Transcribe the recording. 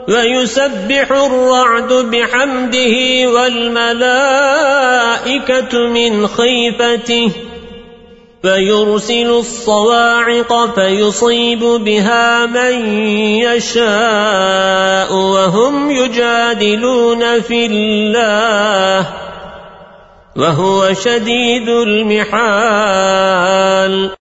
ويسبح الرعد بحمده والملائكة من خيفته فيرسل الصواعق فيصيب بها من يشاء وهم يجادلون في الله وهو شديد المحال.